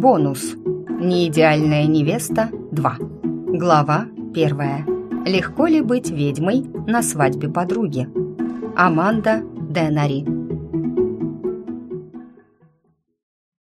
Бонус. Неидеальная невеста 2. Глава 1. Легко ли быть ведьмой на свадьбе подруги? Аманда Денари.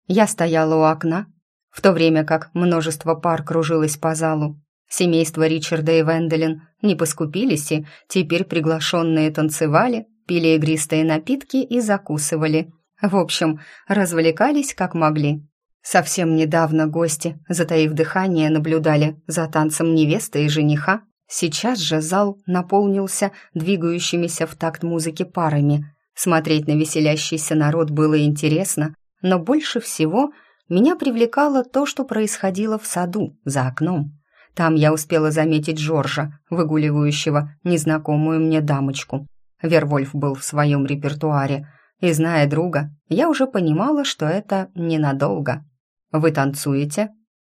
Я стояла у окна, в то время как множество пар кружилось по залу. Семейство Ричарда и Венделин не поскупились, и теперь приглашенные танцевали, пили игристые напитки и закусывали. В общем, развлекались как могли. Совсем недавно гости, затаив дыхание, наблюдали за танцем невесты и жениха. Сейчас же зал наполнился двигающимися в такт музыки парами. Смотреть на веселящийся народ было интересно, но больше всего меня привлекало то, что происходило в саду, за окном. Там я успела заметить Жоржа, выгуливающего незнакомую мне дамочку. Вервольф был в своем репертуаре, и, зная друга, я уже понимала, что это ненадолго. «Вы танцуете?»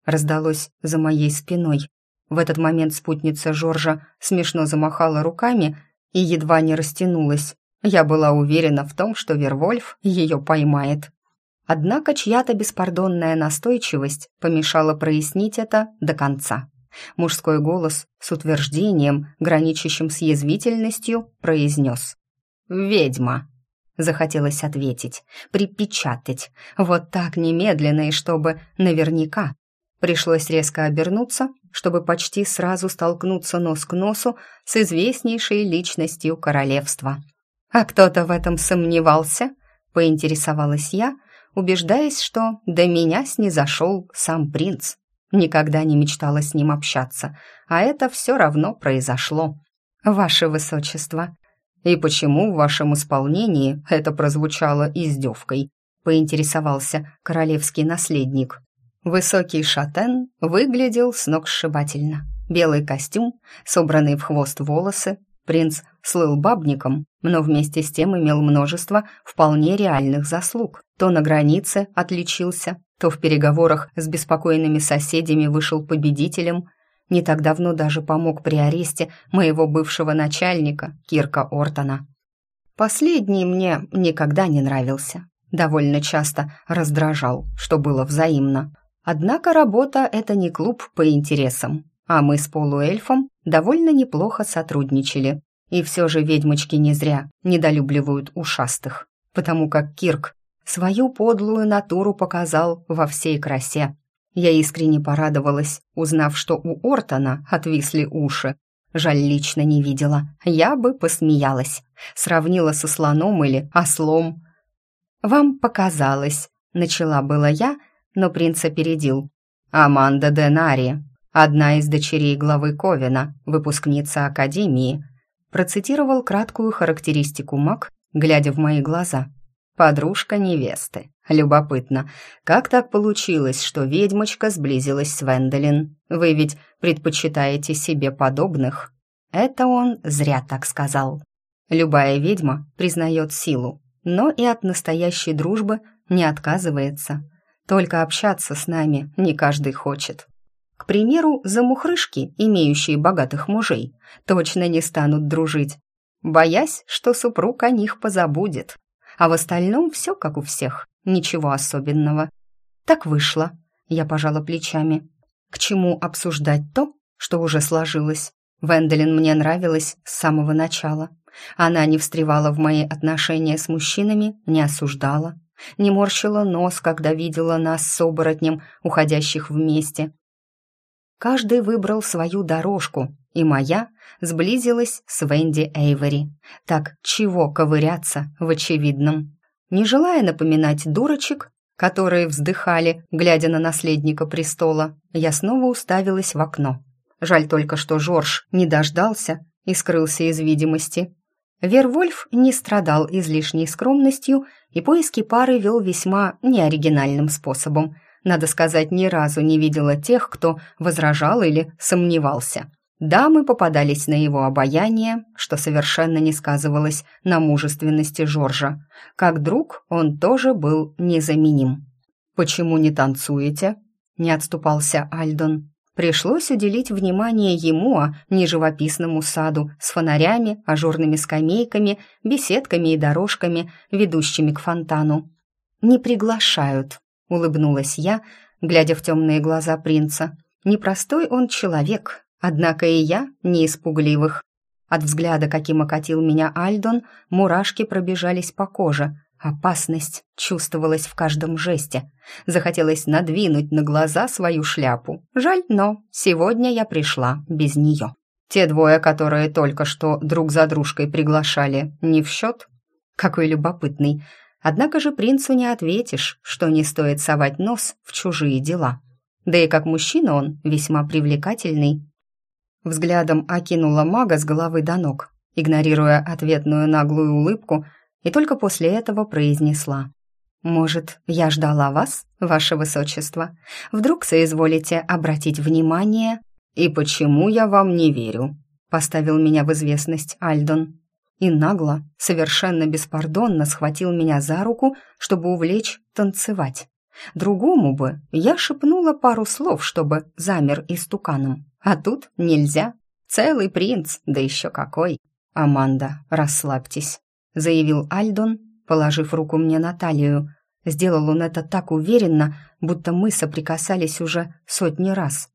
раздалось за моей спиной. В этот момент спутница Жоржа смешно замахала руками и едва не растянулась. Я была уверена в том, что Вервольф ее поймает. Однако чья-то беспардонная настойчивость помешала прояснить это до конца. Мужской голос с утверждением, граничащим с язвительностью, произнес «Ведьма». Захотелось ответить, припечатать, вот так немедленно и чтобы наверняка. Пришлось резко обернуться, чтобы почти сразу столкнуться нос к носу с известнейшей личностью королевства. «А кто-то в этом сомневался?» — поинтересовалась я, убеждаясь, что до меня снизошел сам принц. Никогда не мечтала с ним общаться, а это все равно произошло. «Ваше высочество», «И почему в вашем исполнении это прозвучало издевкой?» — поинтересовался королевский наследник. Высокий шатен выглядел сногсшибательно. Белый костюм, собранные в хвост волосы. Принц слыл бабником, но вместе с тем имел множество вполне реальных заслуг. То на границе отличился, то в переговорах с беспокойными соседями вышел победителем – не так давно даже помог при аресте моего бывшего начальника Кирка Ортона. Последний мне никогда не нравился. Довольно часто раздражал, что было взаимно. Однако работа — это не клуб по интересам, а мы с полуэльфом довольно неплохо сотрудничали. И все же ведьмочки не зря недолюбливают ушастых, потому как Кирк свою подлую натуру показал во всей красе. Я искренне порадовалась, узнав, что у Ортона отвисли уши. Жаль, лично не видела. Я бы посмеялась. Сравнила со слоном или ослом. «Вам показалось», — начала была я, но принц опередил. «Аманда Денари, одна из дочерей главы Ковина, выпускница Академии», процитировал краткую характеристику маг, глядя в мои глаза. «Подружка невесты. Любопытно, как так получилось, что ведьмочка сблизилась с Венделин? Вы ведь предпочитаете себе подобных? Это он зря так сказал. Любая ведьма признает силу, но и от настоящей дружбы не отказывается. Только общаться с нами не каждый хочет. К примеру, замухрышки, имеющие богатых мужей, точно не станут дружить, боясь, что супруг о них позабудет. А в остальном все как у всех. Ничего особенного. Так вышло. Я пожала плечами. К чему обсуждать то, что уже сложилось? Венделин мне нравилась с самого начала. Она не встревала в мои отношения с мужчинами, не осуждала, не морщила нос, когда видела нас с оборотнем, уходящих вместе. Каждый выбрал свою дорожку, и моя сблизилась с Венди Эйвери. Так чего ковыряться в очевидном? Не желая напоминать дурочек, которые вздыхали, глядя на наследника престола, я снова уставилась в окно. Жаль только, что Жорж не дождался и скрылся из видимости. Вервольф не страдал излишней скромностью и поиски пары вел весьма неоригинальным способом. Надо сказать, ни разу не видела тех, кто возражал или сомневался. Дамы попадались на его обаяние, что совершенно не сказывалось на мужественности Жоржа. Как друг он тоже был незаменим. «Почему не танцуете?» — не отступался Альдон. Пришлось уделить внимание ему, а не живописному саду с фонарями, ажурными скамейками, беседками и дорожками, ведущими к фонтану. «Не приглашают», — улыбнулась я, глядя в темные глаза принца. Непростой он человек, однако и я не испугливых. От взгляда, каким окатил меня Альдон, мурашки пробежались по коже. Опасность чувствовалась в каждом жесте. Захотелось надвинуть на глаза свою шляпу. Жаль, но сегодня я пришла без нее. Те двое, которые только что друг за дружкой приглашали, не в счет? Какой любопытный. Однако же принцу не ответишь, что не стоит совать нос в чужие дела. Да и как мужчина он весьма привлекательный. Взглядом окинула мага с головы до ног, игнорируя ответную наглую улыбку, и только после этого произнесла. «Может, я ждала вас, ваше высочество? Вдруг соизволите обратить внимание «И почему я вам не верю?» — поставил меня в известность Альдон. И нагло, совершенно беспардонно схватил меня за руку, чтобы увлечь танцевать. Другому бы я шепнула пару слов, чтобы замер истуканом. А тут нельзя. Целый принц, да еще какой. «Аманда, расслабьтесь», — заявил Альдон, положив руку мне на талию. Сделал он это так уверенно, будто мы соприкасались уже сотни раз.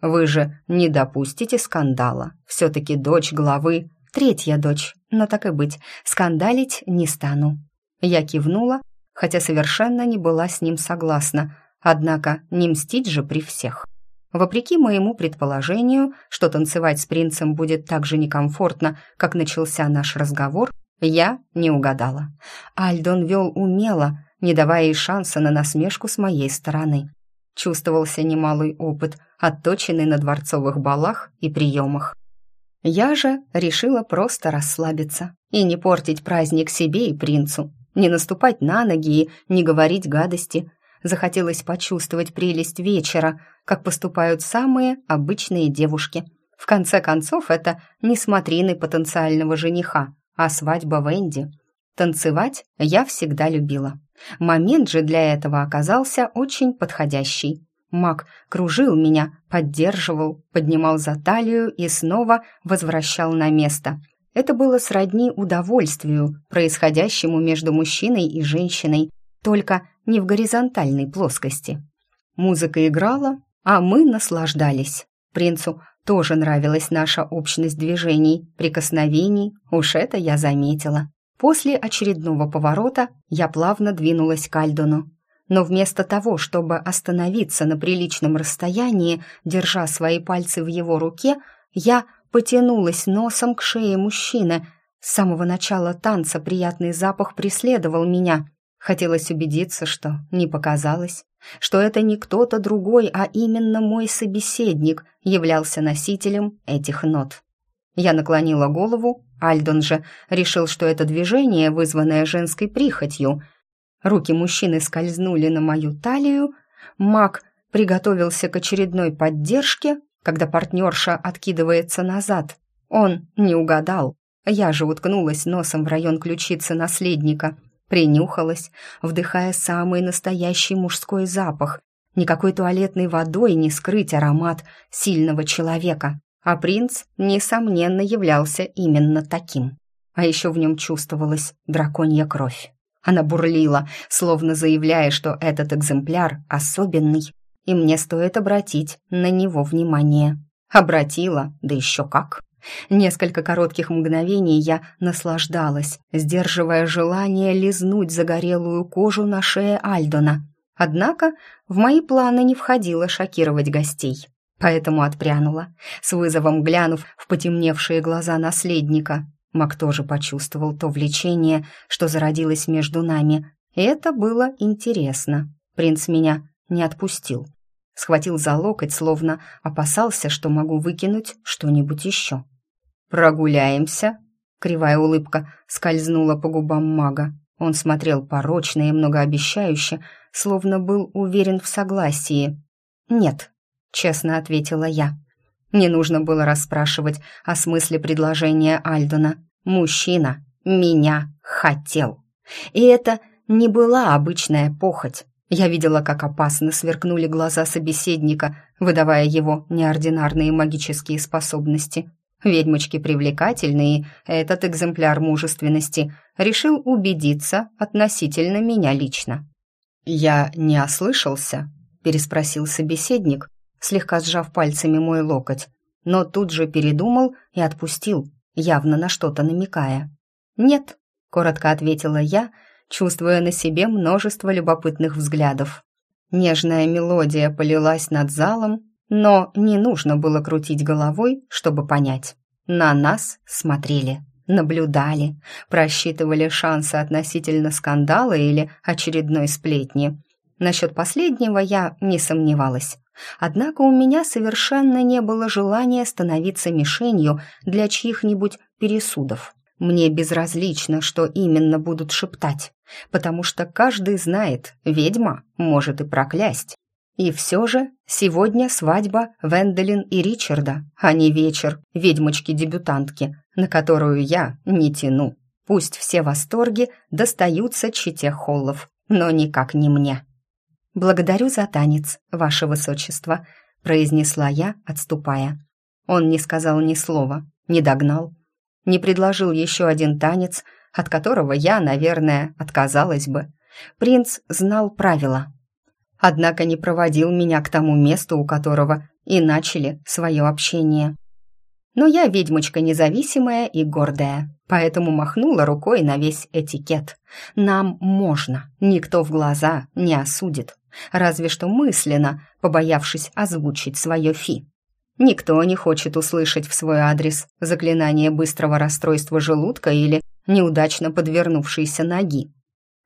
Вы же не допустите скандала. Все-таки дочь главы, третья дочь, но так и быть, скандалить не стану. Я кивнула, хотя совершенно не была с ним согласна, однако не мстить же при всех. Вопреки моему предположению, что танцевать с принцем будет так же некомфортно, как начался наш разговор, я не угадала. Альдон вел умело, не давая ей шанса на насмешку с моей стороны. Чувствовался немалый опыт – отточенный на дворцовых балах и приемах. Я же решила просто расслабиться и не портить праздник себе и принцу, не наступать на ноги и не говорить гадости. Захотелось почувствовать прелесть вечера, как поступают самые обычные девушки. В конце концов, это не смотрины потенциального жениха, а свадьба Венди. Танцевать я всегда любила. Момент же для этого оказался очень подходящий. Маг кружил меня, поддерживал, поднимал за талию и снова возвращал на место. Это было сродни удовольствию, происходящему между мужчиной и женщиной, только не в горизонтальной плоскости. Музыка играла, а мы наслаждались. Принцу тоже нравилась наша общность движений, прикосновений, уж это я заметила. После очередного поворота я плавно двинулась к Альдону но вместо того, чтобы остановиться на приличном расстоянии, держа свои пальцы в его руке, я потянулась носом к шее мужчины. С самого начала танца приятный запах преследовал меня. Хотелось убедиться, что не показалось, что это не кто-то другой, а именно мой собеседник являлся носителем этих нот. Я наклонила голову, Альдон же решил, что это движение, вызванное женской прихотью — Руки мужчины скользнули на мою талию. Маг приготовился к очередной поддержке, когда партнерша откидывается назад. Он не угадал. Я же уткнулась носом в район ключицы наследника, принюхалась, вдыхая самый настоящий мужской запах. Никакой туалетной водой не скрыть аромат сильного человека. А принц, несомненно, являлся именно таким. А еще в нем чувствовалась драконья кровь. Она бурлила, словно заявляя, что этот экземпляр особенный, и мне стоит обратить на него внимание. Обратила, да еще как. Несколько коротких мгновений я наслаждалась, сдерживая желание лизнуть загорелую кожу на шее Альдона. Однако в мои планы не входило шокировать гостей, поэтому отпрянула, с вызовом глянув в потемневшие глаза наследника. Мак тоже почувствовал то влечение, что зародилось между нами. И это было интересно. Принц меня не отпустил. Схватил за локоть, словно опасался, что могу выкинуть что-нибудь еще. «Прогуляемся?» Кривая улыбка скользнула по губам мага. Он смотрел порочно и многообещающе, словно был уверен в согласии. «Нет», — честно ответила я. Не нужно было расспрашивать о смысле предложения Альдона. Мужчина меня хотел. И это не была обычная похоть. Я видела, как опасно сверкнули глаза собеседника, выдавая его неординарные магические способности. Ведьмочки привлекательные, этот экземпляр мужественности решил убедиться относительно меня лично. «Я не ослышался?» — переспросил собеседник, слегка сжав пальцами мой локоть, но тут же передумал и отпустил, явно на что-то намекая. «Нет», — коротко ответила я, чувствуя на себе множество любопытных взглядов. Нежная мелодия полилась над залом, но не нужно было крутить головой, чтобы понять. На нас смотрели, наблюдали, просчитывали шансы относительно скандала или очередной сплетни. Насчет последнего я не сомневалась. Однако у меня совершенно не было желания становиться мишенью для чьих-нибудь пересудов. Мне безразлично, что именно будут шептать, потому что каждый знает, ведьма может и проклясть. И все же сегодня свадьба Венделин и Ричарда, а не вечер ведьмочки-дебютантки, на которую я не тяну. Пусть все восторги достаются чите Холлов, но никак не мне. «Благодарю за танец, ваше высочество», — произнесла я, отступая. Он не сказал ни слова, не догнал, не предложил еще один танец, от которого я, наверное, отказалась бы. Принц знал правила. Однако не проводил меня к тому месту, у которого и начали свое общение. Но я ведьмочка независимая и гордая, поэтому махнула рукой на весь этикет. Нам можно, никто в глаза не осудит, разве что мысленно, побоявшись озвучить свое фи. Никто не хочет услышать в свой адрес заклинание быстрого расстройства желудка или неудачно подвернувшейся ноги.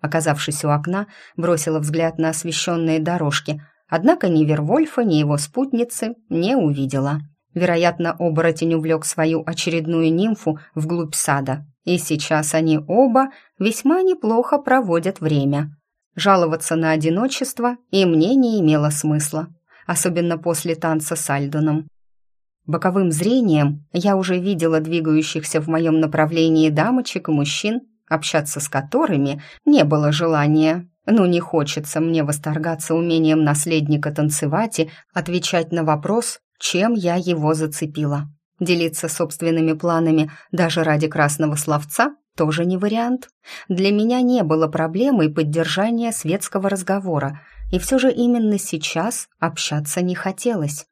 Оказавшись у окна, бросила взгляд на освещенные дорожки, однако ни Вервольфа, ни его спутницы не увидела. Вероятно, оборотень увлек свою очередную нимфу вглубь сада, и сейчас они оба весьма неплохо проводят время. Жаловаться на одиночество и мне не имело смысла, особенно после танца с Альдоном. Боковым зрением я уже видела двигающихся в моем направлении дамочек и мужчин, общаться с которыми не было желания. Ну, не хочется мне восторгаться умением наследника танцевать и отвечать на вопрос, чем я его зацепила. Делиться собственными планами даже ради красного словца тоже не вариант. Для меня не было проблемы поддержания светского разговора, и все же именно сейчас общаться не хотелось.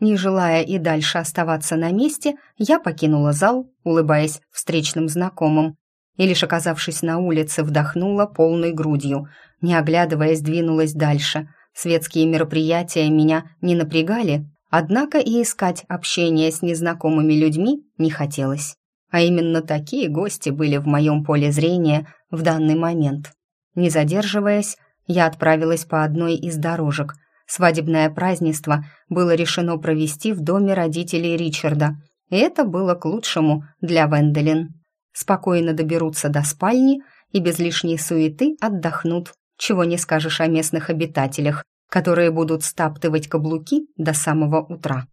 Не желая и дальше оставаться на месте, я покинула зал, улыбаясь встречным знакомым, и лишь оказавшись на улице, вдохнула полной грудью, не оглядываясь, двинулась дальше. Светские мероприятия меня не напрягали, однако и искать общение с незнакомыми людьми не хотелось. А именно такие гости были в моем поле зрения в данный момент. Не задерживаясь, я отправилась по одной из дорожек, Свадебное празднество было решено провести в доме родителей Ричарда, и это было к лучшему для Венделин. Спокойно доберутся до спальни и без лишней суеты отдохнут, чего не скажешь о местных обитателях, которые будут стаптывать каблуки до самого утра.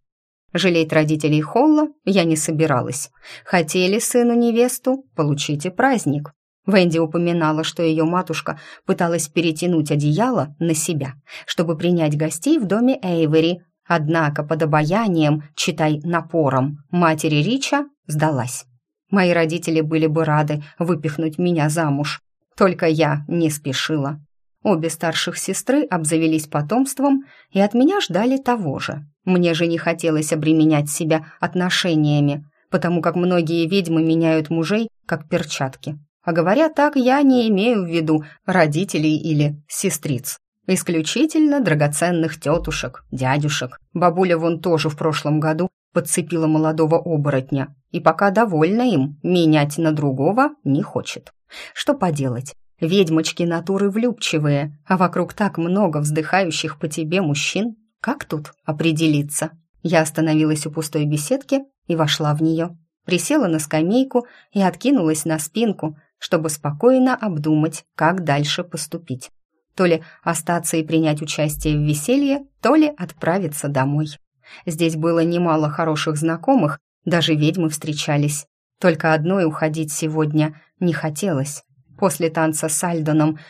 Жалеть родителей Холла я не собиралась. Хотели сыну невесту, получите праздник. Венди упоминала, что ее матушка пыталась перетянуть одеяло на себя, чтобы принять гостей в доме Эйвери, однако под обаянием, читай напором, матери Рича сдалась. Мои родители были бы рады выпихнуть меня замуж, только я не спешила. Обе старших сестры обзавелись потомством и от меня ждали того же. Мне же не хотелось обременять себя отношениями, потому как многие ведьмы меняют мужей, как перчатки. А говоря так, я не имею в виду родителей или сестриц. Исключительно драгоценных тетушек, дядюшек. Бабуля вон тоже в прошлом году подцепила молодого оборотня, и пока довольна им, менять на другого не хочет. Что поделать? Ведьмочки натуры влюбчивые, а вокруг так много вздыхающих по тебе мужчин. Как тут определиться? Я остановилась у пустой беседки и вошла в нее. Присела на скамейку и откинулась на спинку, чтобы спокойно обдумать, как дальше поступить. То ли остаться и принять участие в веселье, то ли отправиться домой. Здесь было немало хороших знакомых, даже ведьмы встречались. Только одной уходить сегодня не хотелось. После танца с Альдоном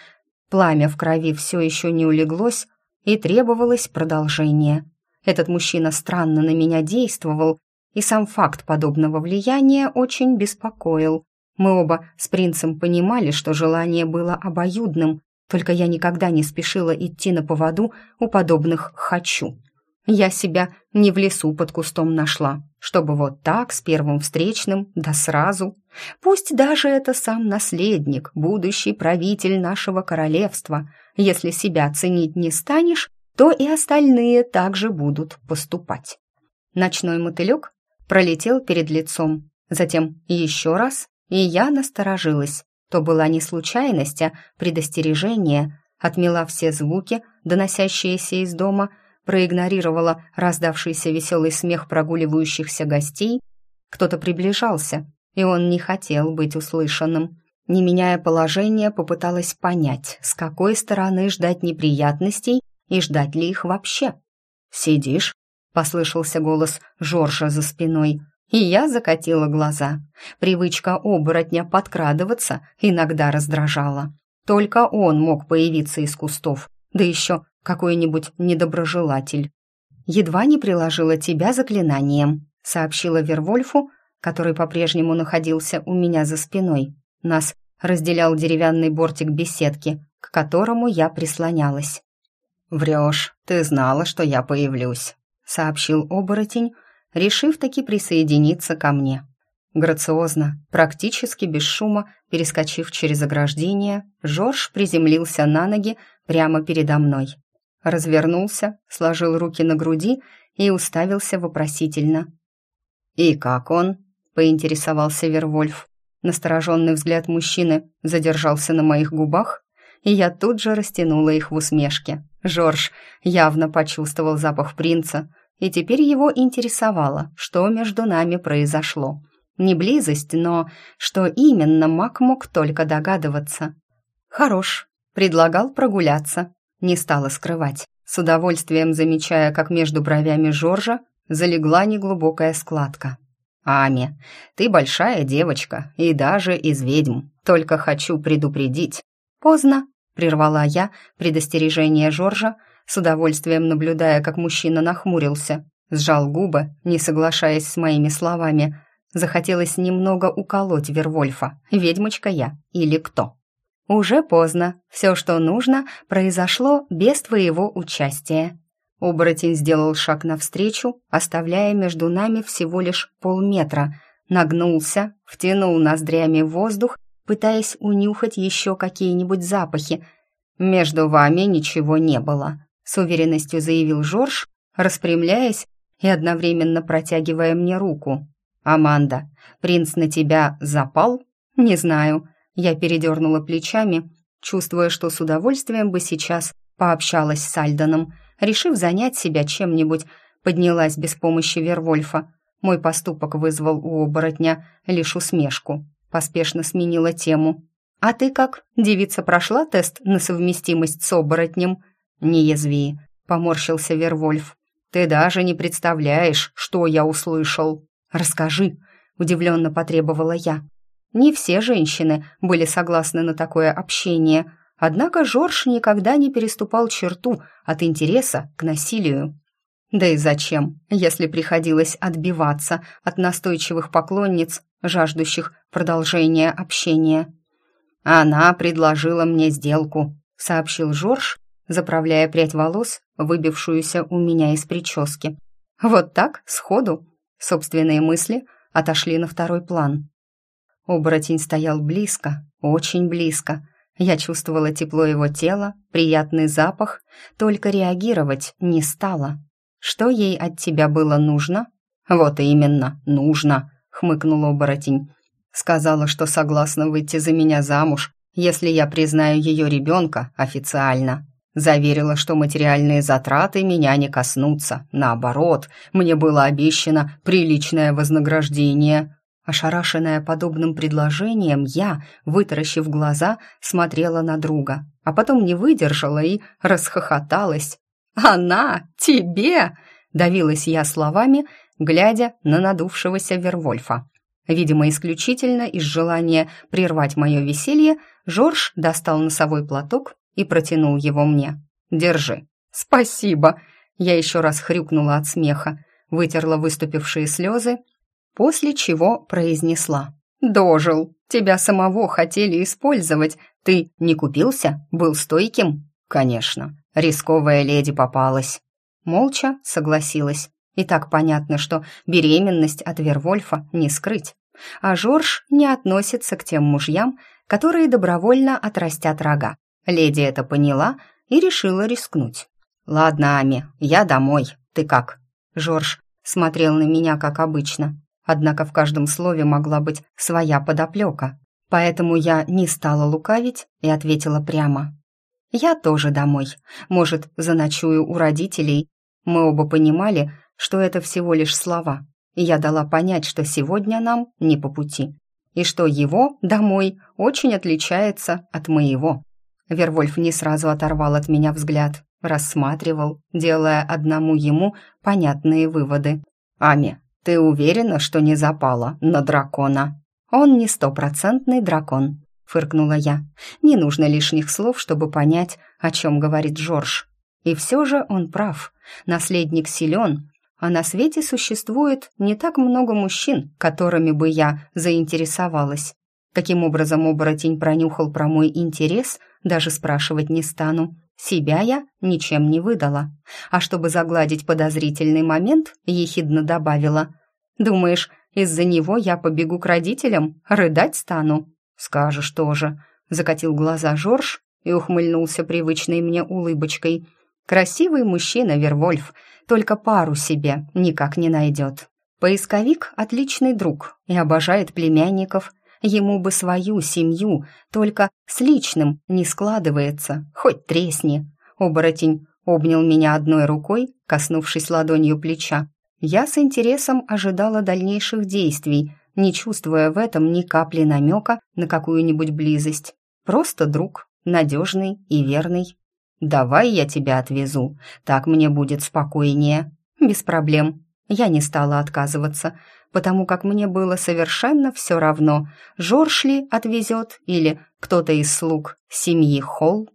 пламя в крови все еще не улеглось, и требовалось продолжение. Этот мужчина странно на меня действовал, и сам факт подобного влияния очень беспокоил. Мы оба с принцем понимали, что желание было обоюдным, Только я никогда не спешила идти на поводу у подобных «хочу». Я себя не в лесу под кустом нашла, чтобы вот так, с первым встречным, да сразу. Пусть даже это сам наследник, будущий правитель нашего королевства. Если себя ценить не станешь, то и остальные также будут поступать. Ночной мотылек пролетел перед лицом, затем еще раз, и я насторожилась. То была не случайность, а предостережение, отмела все звуки, доносящиеся из дома, проигнорировала раздавшийся веселый смех прогуливающихся гостей. Кто-то приближался, и он не хотел быть услышанным. Не меняя положение, попыталась понять, с какой стороны ждать неприятностей и ждать ли их вообще. «Сидишь?» — послышался голос Жоржа за спиной, и я закатила глаза. Привычка оборотня подкрадываться иногда раздражала. Только он мог появиться из кустов, да еще какой-нибудь недоброжелатель. «Едва не приложила тебя заклинанием», — сообщила Вервольфу, который по-прежнему находился у меня за спиной. Нас разделял деревянный бортик беседки, к которому я прислонялась. «Врешь, ты знала, что я появлюсь», — сообщил оборотень, решив таки присоединиться ко мне. Грациозно, практически без шума, перескочив через ограждение, Жорж приземлился на ноги прямо передо мной развернулся, сложил руки на груди и уставился вопросительно. «И как он?» — поинтересовался Вервольф. Настороженный взгляд мужчины задержался на моих губах, и я тут же растянула их в усмешке. Жорж явно почувствовал запах принца, и теперь его интересовало, что между нами произошло. Не близость, но что именно маг мог только догадываться. «Хорош», предлагал прогуляться, не стала скрывать, с удовольствием замечая, как между бровями Жоржа залегла неглубокая складка. «Ами, ты большая девочка и даже из ведьм, только хочу предупредить». «Поздно», — прервала я предостережение Жоржа, с удовольствием наблюдая, как мужчина нахмурился, сжал губы, не соглашаясь с моими словами. Захотелось немного уколоть Вервольфа, ведьмочка я или кто. «Уже поздно. Все, что нужно, произошло без твоего участия». Оборотень сделал шаг навстречу, оставляя между нами всего лишь полметра. Нагнулся, втянул ноздрями воздух, пытаясь унюхать еще какие-нибудь запахи. «Между вами ничего не было», — с уверенностью заявил Жорж, распрямляясь и одновременно протягивая мне руку. «Аманда, принц на тебя запал?» «Не знаю», я передернула плечами, чувствуя, что с удовольствием бы сейчас пообщалась с Альдоном, решив занять себя чем-нибудь, поднялась без помощи Вервольфа. Мой поступок вызвал у оборотня лишь усмешку. Поспешно сменила тему. «А ты как? Девица прошла тест на совместимость с оборотнем?» «Не язви», — поморщился Вервольф. «Ты даже не представляешь, что я услышал». «Расскажи», — удивленно потребовала я. Не все женщины были согласны на такое общение, однако Жорж никогда не переступал черту от интереса к насилию. Да и зачем, если приходилось отбиваться от настойчивых поклонниц, жаждущих продолжения общения? «Она предложила мне сделку», — сообщил Жорж, заправляя прядь волос, выбившуюся у меня из прически. Вот так, сходу, собственные мысли отошли на второй план. Оборотень стоял близко, очень близко. Я чувствовала тепло его тела, приятный запах, только реагировать не стала. Что ей от тебя было нужно? Вот именно, нужно, хмыкнул оборотень. Сказала, что согласна выйти за меня замуж, если я признаю ее ребенка официально. Заверила, что материальные затраты меня не коснутся. Наоборот, мне было обещано приличное вознаграждение. Ошарашенная подобным предложением, я, вытаращив глаза, смотрела на друга, а потом не выдержала и расхохоталась. «Она? Тебе?» — давилась я словами, глядя на надувшегося Вервольфа. Видимо, исключительно из желания прервать мое веселье, Жорж достал носовой платок и протянул его мне. «Держи». «Спасибо!» Я еще раз хрюкнула от смеха, вытерла выступившие слезы после чего произнесла. «Дожил! Тебя самого хотели использовать, Ты не купился? Был стойким? Конечно. Рисковая леди попалась. Молча согласилась. И так понятно, что беременность от Вервольфа не скрыть. А Жорж не относится к тем мужьям, которые добровольно отрастят рога. Леди это поняла и решила рискнуть. «Ладно, Ами, я домой. Ты как?» Жорж смотрел на меня, как обычно. Однако в каждом слове могла быть своя подоплека. Поэтому я не стала лукавить и ответила прямо. «Я тоже домой. Может, заночую у родителей?» Мы оба понимали, что это всего лишь слова, и я дала понять, что сегодня нам не по пути, и что его «домой» очень отличается от моего. Вервольф не сразу оторвал от меня взгляд, рассматривал, делая одному ему понятные выводы. «Ами, ты уверена, что не запала на дракона?» «Он не стопроцентный дракон», — фыркнула я. «Не нужно лишних слов, чтобы понять, о чем говорит Жорж. И все же он прав. Наследник силен, а на свете существует не так много мужчин, которыми бы я заинтересовалась. Каким образом оборотень пронюхал про мой интерес, даже спрашивать не стану. Себя я ничем не выдала. А чтобы загладить подозрительный момент, ехидно добавила. «Думаешь, из-за него я побегу к родителям, рыдать стану?» «Скажешь тоже», — закатил глаза Жорж и ухмыльнулся привычной мне улыбочкой. «Красивый мужчина, Вервольф, только пару себе никак не найдет. Поисковик — отличный друг и обожает племянников, Ему бы свою семью, только с личным не складывается, хоть тресни. Оборотень обнял меня одной рукой, коснувшись ладонью плеча. Я с интересом ожидала дальнейших действий, не чувствуя в этом ни капли намека на какую-нибудь близость. Просто друг, надежный и верный. «Давай я тебя отвезу, так мне будет спокойнее». «Без проблем». Я не стала отказываться, потому как мне было совершенно все равно, Жорж ли отвезет или кто-то из слуг семьи Холл.